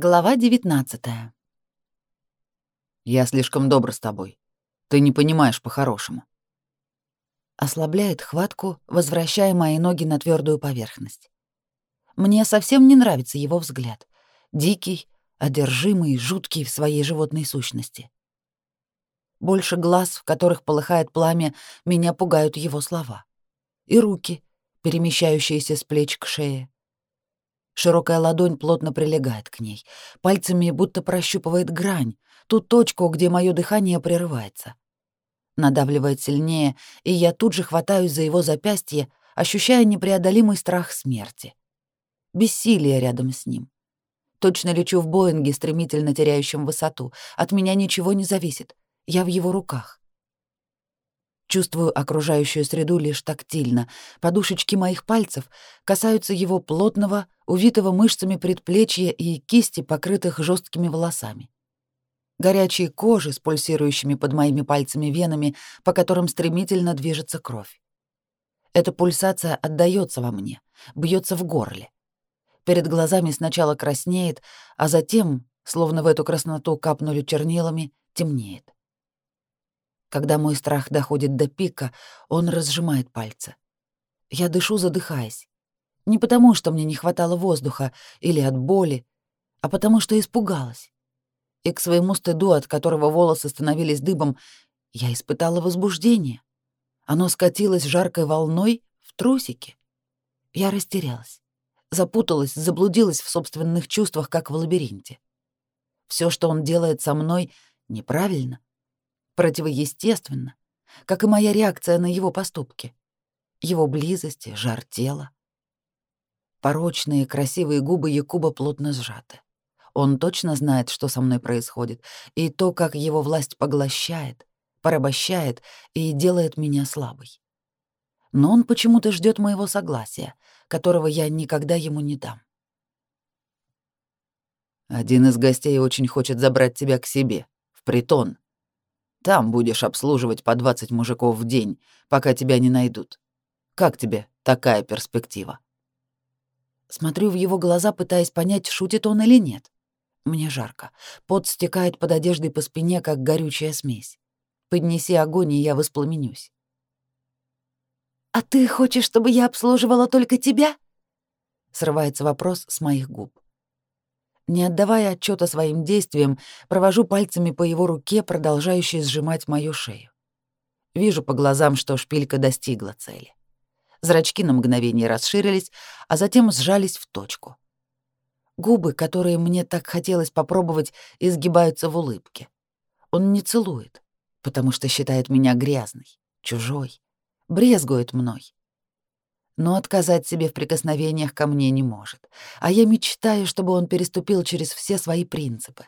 Глава 19 «Я слишком добр с тобой. Ты не понимаешь по-хорошему». Ослабляет хватку, возвращая мои ноги на твердую поверхность. Мне совсем не нравится его взгляд. Дикий, одержимый, жуткий в своей животной сущности. Больше глаз, в которых полыхает пламя, меня пугают его слова. И руки, перемещающиеся с плеч к шее. Широкая ладонь плотно прилегает к ней, пальцами будто прощупывает грань, ту точку, где мое дыхание прерывается. Надавливает сильнее, и я тут же хватаюсь за его запястье, ощущая непреодолимый страх смерти. Бессилие рядом с ним. Точно лечу в Боинге, стремительно теряющем высоту. От меня ничего не зависит. Я в его руках. Чувствую окружающую среду лишь тактильно. Подушечки моих пальцев касаются его плотного, увитого мышцами предплечья и кисти, покрытых жесткими волосами. Горячие кожи с пульсирующими под моими пальцами венами, по которым стремительно движется кровь. Эта пульсация отдаётся во мне, бьется в горле. Перед глазами сначала краснеет, а затем, словно в эту красноту капнули чернилами, темнеет. Когда мой страх доходит до пика, он разжимает пальцы. Я дышу, задыхаясь. Не потому, что мне не хватало воздуха или от боли, а потому, что испугалась. И к своему стыду, от которого волосы становились дыбом, я испытала возбуждение. Оно скатилось жаркой волной в трусики. Я растерялась, запуталась, заблудилась в собственных чувствах, как в лабиринте. Все, что он делает со мной, неправильно противоестественно, как и моя реакция на его поступки, его близости, жар тела. Порочные красивые губы Якуба плотно сжаты. Он точно знает, что со мной происходит, и то, как его власть поглощает, порабощает и делает меня слабой. Но он почему-то ждет моего согласия, которого я никогда ему не дам. Один из гостей очень хочет забрать тебя к себе, в притон, там будешь обслуживать по 20 мужиков в день, пока тебя не найдут. Как тебе такая перспектива?» Смотрю в его глаза, пытаясь понять, шутит он или нет. Мне жарко. Пот стекает под одеждой по спине, как горючая смесь. Поднеси огонь, и я воспламенюсь. «А ты хочешь, чтобы я обслуживала только тебя?» Срывается вопрос с моих губ. Не отдавая отчета своим действиям, провожу пальцами по его руке, продолжающей сжимать мою шею. Вижу по глазам, что шпилька достигла цели. Зрачки на мгновение расширились, а затем сжались в точку. Губы, которые мне так хотелось попробовать, изгибаются в улыбке. Он не целует, потому что считает меня грязной, чужой, брезгует мной но отказать себе в прикосновениях ко мне не может. А я мечтаю, чтобы он переступил через все свои принципы.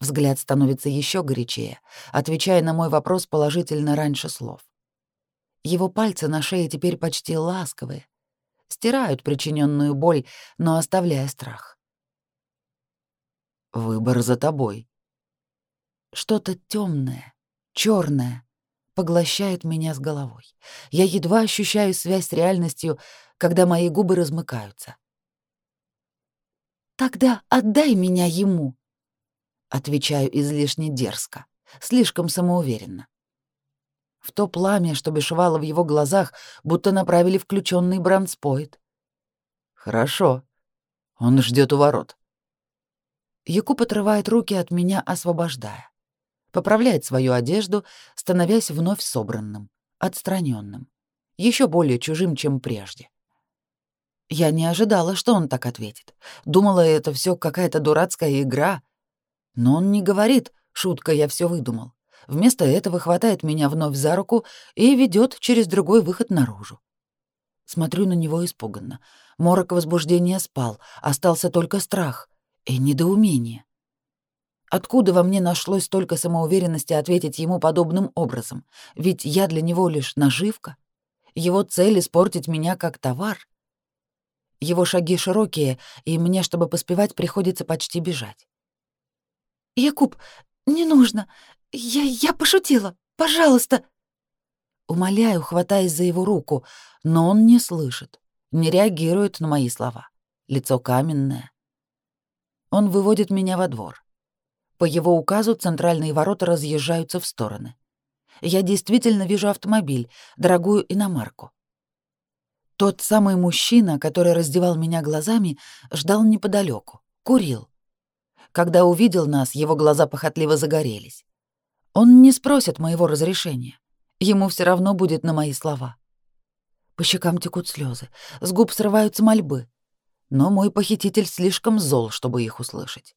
Взгляд становится еще горячее, отвечая на мой вопрос положительно раньше слов. Его пальцы на шее теперь почти ласковые, стирают причиненную боль, но оставляя страх. Выбор за тобой. Что-то темное, черное, поглощает меня с головой. Я едва ощущаю связь с реальностью, когда мои губы размыкаются. «Тогда отдай меня ему!» Отвечаю излишне дерзко, слишком самоуверенно. В то пламя, что бешевало в его глазах, будто направили включенный бранспойт. «Хорошо. Он ждет у ворот». Якуб отрывает руки от меня, освобождая поправляет свою одежду, становясь вновь собранным, отстраненным, еще более чужим, чем прежде. Я не ожидала, что он так ответит. Думала, это все какая-то дурацкая игра. Но он не говорит, шутка, я все выдумал. Вместо этого хватает меня вновь за руку и ведет через другой выход наружу. Смотрю на него испуганно. Морок возбуждения спал, остался только страх и недоумение. Откуда во мне нашлось столько самоуверенности ответить ему подобным образом? Ведь я для него лишь наживка. Его цель — испортить меня как товар. Его шаги широкие, и мне, чтобы поспевать, приходится почти бежать. «Якуб, не нужно. Я, я пошутила. Пожалуйста!» Умоляю, хватаясь за его руку, но он не слышит, не реагирует на мои слова. Лицо каменное. Он выводит меня во двор. По его указу центральные ворота разъезжаются в стороны. Я действительно вижу автомобиль, дорогую иномарку. Тот самый мужчина, который раздевал меня глазами, ждал неподалеку, курил. Когда увидел нас, его глаза похотливо загорелись. Он не спросит моего разрешения. Ему все равно будет на мои слова. По щекам текут слезы, с губ срываются мольбы. Но мой похититель слишком зол, чтобы их услышать.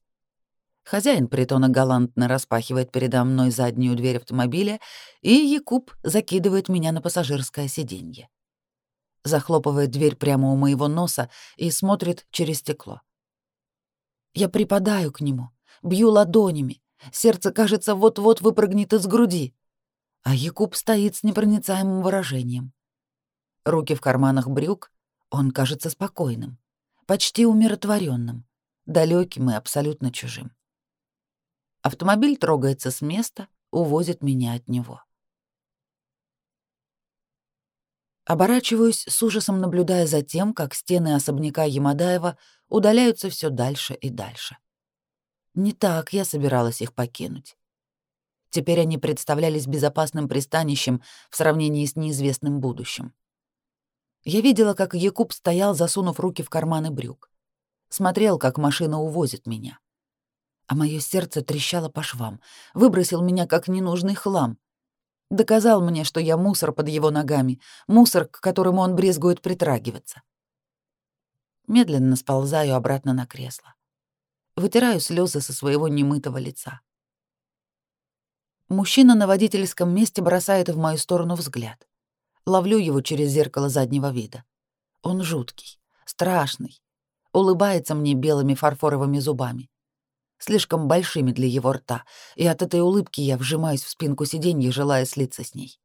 Хозяин притона галантно распахивает передо мной заднюю дверь автомобиля, и Якуб закидывает меня на пассажирское сиденье. Захлопывает дверь прямо у моего носа и смотрит через стекло. Я припадаю к нему, бью ладонями. Сердце, кажется, вот-вот выпрыгнет из груди. А Якуб стоит с непроницаемым выражением. Руки в карманах брюк, он кажется спокойным, почти умиротворенным, далеким и абсолютно чужим. Автомобиль трогается с места, увозит меня от него. Оборачиваюсь с ужасом, наблюдая за тем, как стены особняка Ямадаева удаляются все дальше и дальше. Не так я собиралась их покинуть. Теперь они представлялись безопасным пристанищем в сравнении с неизвестным будущим. Я видела, как Якуб стоял, засунув руки в карманы брюк. Смотрел, как машина увозит меня. — а мое сердце трещало по швам, выбросил меня как ненужный хлам. Доказал мне, что я мусор под его ногами, мусор, к которому он брезгует притрагиваться. Медленно сползаю обратно на кресло. Вытираю слезы со своего немытого лица. Мужчина на водительском месте бросает в мою сторону взгляд. Ловлю его через зеркало заднего вида. Он жуткий, страшный, улыбается мне белыми фарфоровыми зубами слишком большими для его рта, и от этой улыбки я вжимаюсь в спинку сиденья, желая слиться с ней.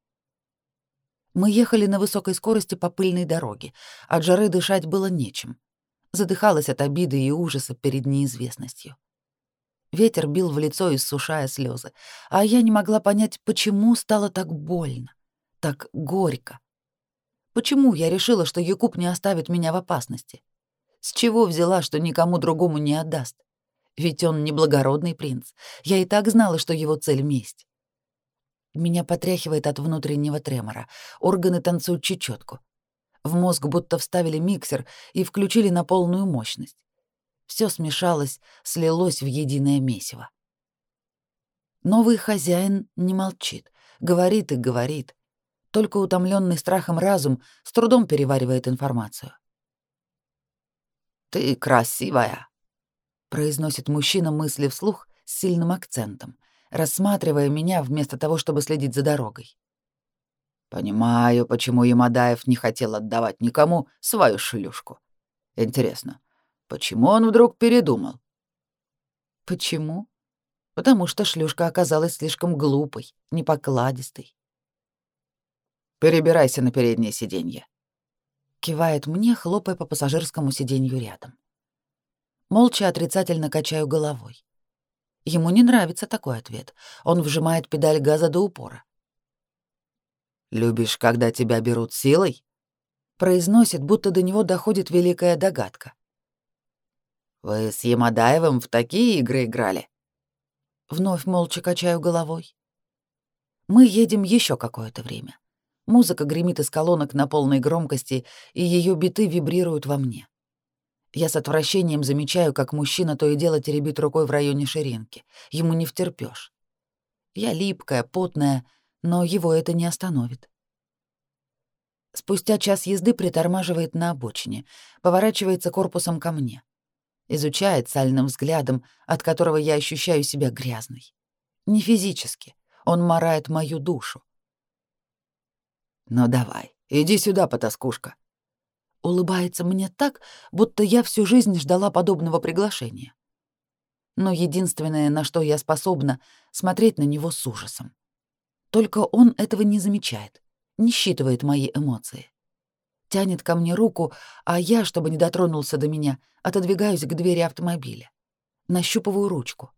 Мы ехали на высокой скорости по пыльной дороге, от жары дышать было нечем. Задыхалась от обиды и ужаса перед неизвестностью. Ветер бил в лицо, иссушая слезы, а я не могла понять, почему стало так больно, так горько. Почему я решила, что Якуб не оставит меня в опасности? С чего взяла, что никому другому не отдаст? Ведь он неблагородный принц. Я и так знала, что его цель — месть. Меня потряхивает от внутреннего тремора. Органы танцуют чечетку. В мозг будто вставили миксер и включили на полную мощность. Все смешалось, слилось в единое месиво. Новый хозяин не молчит, говорит и говорит. Только утомленный страхом разум с трудом переваривает информацию. «Ты красивая!» произносит мужчина мысли вслух с сильным акцентом, рассматривая меня вместо того, чтобы следить за дорогой. Понимаю, почему Ямадаев не хотел отдавать никому свою шлюшку. Интересно, почему он вдруг передумал? Почему? Потому что шлюшка оказалась слишком глупой, непокладистой. Перебирайся на переднее сиденье. Кивает мне, хлопая по пассажирскому сиденью рядом молча отрицательно качаю головой. Ему не нравится такой ответ. Он вжимает педаль газа до упора. «Любишь, когда тебя берут силой?» Произносит, будто до него доходит великая догадка. «Вы с Ямадаевым в такие игры играли?» Вновь молча качаю головой. Мы едем еще какое-то время. Музыка гремит из колонок на полной громкости, и ее биты вибрируют во мне. Я с отвращением замечаю, как мужчина то и дело теребит рукой в районе ширинки. Ему не втерпёшь. Я липкая, потная, но его это не остановит. Спустя час езды притормаживает на обочине, поворачивается корпусом ко мне. Изучает сальным взглядом, от которого я ощущаю себя грязной. Не физически. Он марает мою душу. «Ну давай, иди сюда, потаскушка», улыбается мне так, будто я всю жизнь ждала подобного приглашения. Но единственное, на что я способна, смотреть на него с ужасом. Только он этого не замечает, не считывает мои эмоции. Тянет ко мне руку, а я, чтобы не дотронулся до меня, отодвигаюсь к двери автомобиля. Нащупываю ручку.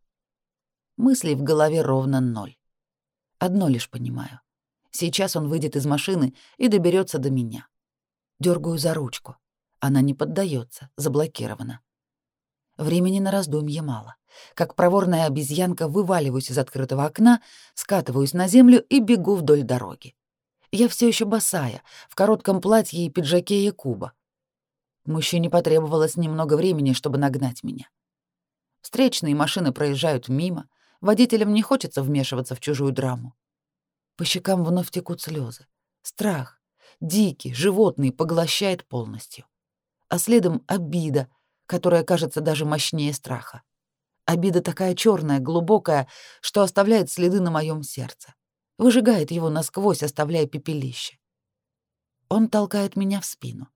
Мыслей в голове ровно ноль. Одно лишь понимаю. Сейчас он выйдет из машины и доберется до меня дергаю за ручку. Она не поддается, заблокирована. Времени на раздумье мало. Как проворная обезьянка вываливаюсь из открытого окна, скатываюсь на землю и бегу вдоль дороги. Я все еще босая, в коротком платье и пиджаке Якуба. Мужчине потребовалось немного времени, чтобы нагнать меня. Встречные машины проезжают мимо, водителям не хочется вмешиваться в чужую драму. По щекам вновь текут слезы. Страх, дикий, животный, поглощает полностью. А следом обида, которая кажется даже мощнее страха. Обида такая черная, глубокая, что оставляет следы на моем сердце. Выжигает его насквозь, оставляя пепелище. Он толкает меня в спину.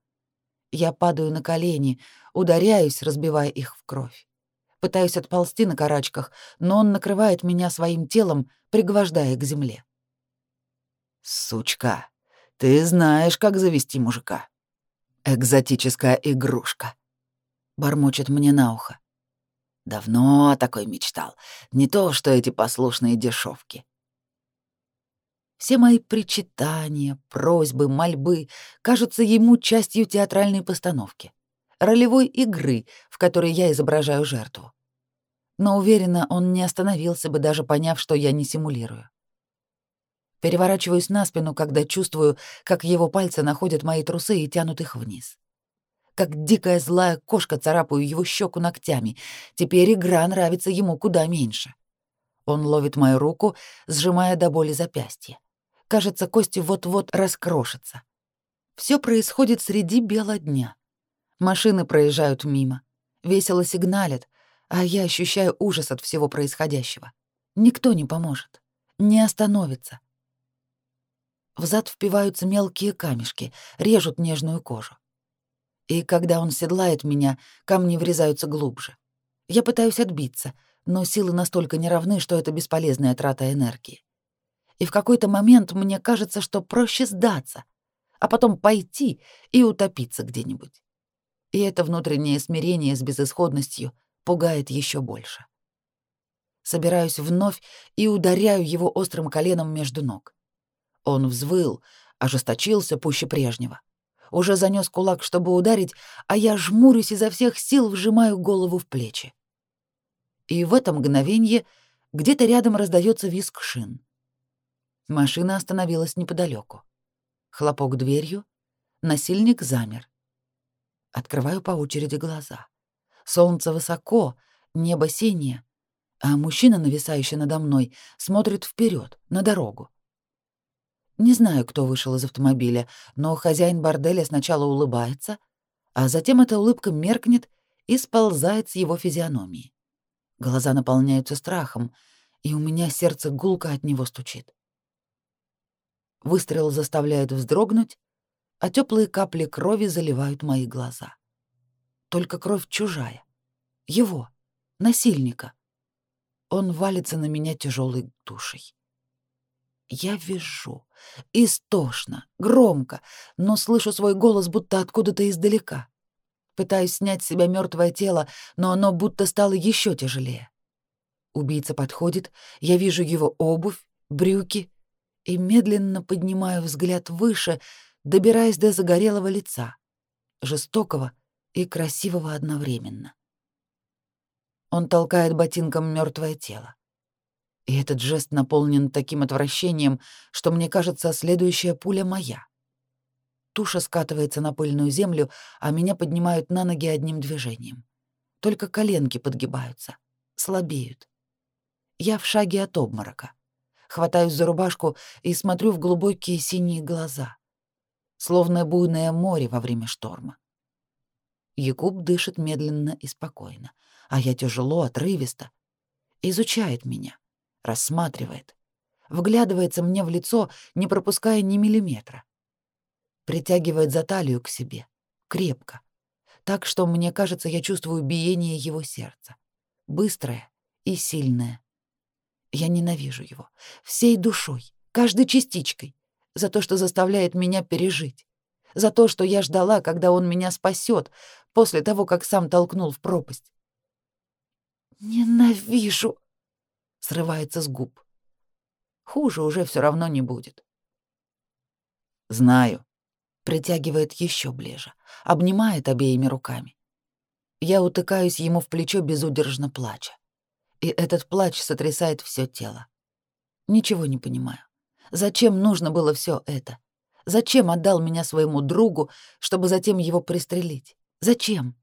Я падаю на колени, ударяюсь, разбивая их в кровь. Пытаюсь отползти на карачках, но он накрывает меня своим телом, пригвождая к земле. «Сучка!» Ты знаешь, как завести мужика. Экзотическая игрушка. Бормочет мне на ухо. Давно такой мечтал. Не то, что эти послушные дешевки. Все мои причитания, просьбы, мольбы кажутся ему частью театральной постановки, ролевой игры, в которой я изображаю жертву. Но уверена, он не остановился бы, даже поняв, что я не симулирую. Переворачиваюсь на спину, когда чувствую, как его пальцы находят мои трусы и тянут их вниз. Как дикая злая кошка царапаю его щеку ногтями. Теперь игра нравится ему куда меньше. Он ловит мою руку, сжимая до боли запястье. Кажется, кости вот-вот раскрошатся. Все происходит среди бела дня. Машины проезжают мимо, весело сигналят, а я ощущаю ужас от всего происходящего. Никто не поможет, не остановится. Взад впиваются мелкие камешки, режут нежную кожу. И когда он седлает меня, камни врезаются глубже. Я пытаюсь отбиться, но силы настолько неравны, что это бесполезная трата энергии. И в какой-то момент мне кажется, что проще сдаться, а потом пойти и утопиться где-нибудь. И это внутреннее смирение с безысходностью пугает еще больше. Собираюсь вновь и ударяю его острым коленом между ног. Он взвыл, ожесточился пуще прежнего. Уже занёс кулак, чтобы ударить, а я жмурюсь изо всех сил, вжимаю голову в плечи. И в этом мгновенье где-то рядом раздаётся визг шин. Машина остановилась неподалеку. Хлопок дверью. Насильник замер. Открываю по очереди глаза. Солнце высоко, небо синее, а мужчина, нависающий надо мной, смотрит вперед на дорогу. Не знаю, кто вышел из автомобиля, но хозяин борделя сначала улыбается, а затем эта улыбка меркнет и сползает с его физиономии. Глаза наполняются страхом, и у меня сердце гулко от него стучит. Выстрел заставляет вздрогнуть, а теплые капли крови заливают мои глаза. Только кровь чужая. Его, насильника. Он валится на меня тяжелой душей. Я вижу, истошно, громко, но слышу свой голос будто откуда-то издалека. Пытаюсь снять с себя мертвое тело, но оно будто стало еще тяжелее. Убийца подходит, я вижу его обувь, брюки и медленно поднимаю взгляд выше, добираясь до загорелого лица, жестокого и красивого одновременно. Он толкает ботинком мертвое тело. И этот жест наполнен таким отвращением, что мне кажется, следующая пуля моя. Туша скатывается на пыльную землю, а меня поднимают на ноги одним движением. Только коленки подгибаются, слабеют. Я в шаге от обморока. Хватаюсь за рубашку и смотрю в глубокие синие глаза. Словно буйное море во время шторма. Якуб дышит медленно и спокойно, а я тяжело, отрывисто. Изучает меня рассматривает. Вглядывается мне в лицо, не пропуская ни миллиметра. Притягивает за талию к себе. Крепко. Так что, мне кажется, я чувствую биение его сердца. Быстрое и сильное. Я ненавижу его. Всей душой, каждой частичкой. За то, что заставляет меня пережить. За то, что я ждала, когда он меня спасет, после того, как сам толкнул в пропасть. «Ненавижу!» срывается с губ. Хуже уже все равно не будет. Знаю. Притягивает еще ближе, обнимает обеими руками. Я утыкаюсь ему в плечо безудержно плача. И этот плач сотрясает все тело. Ничего не понимаю. Зачем нужно было все это? Зачем отдал меня своему другу, чтобы затем его пристрелить? Зачем?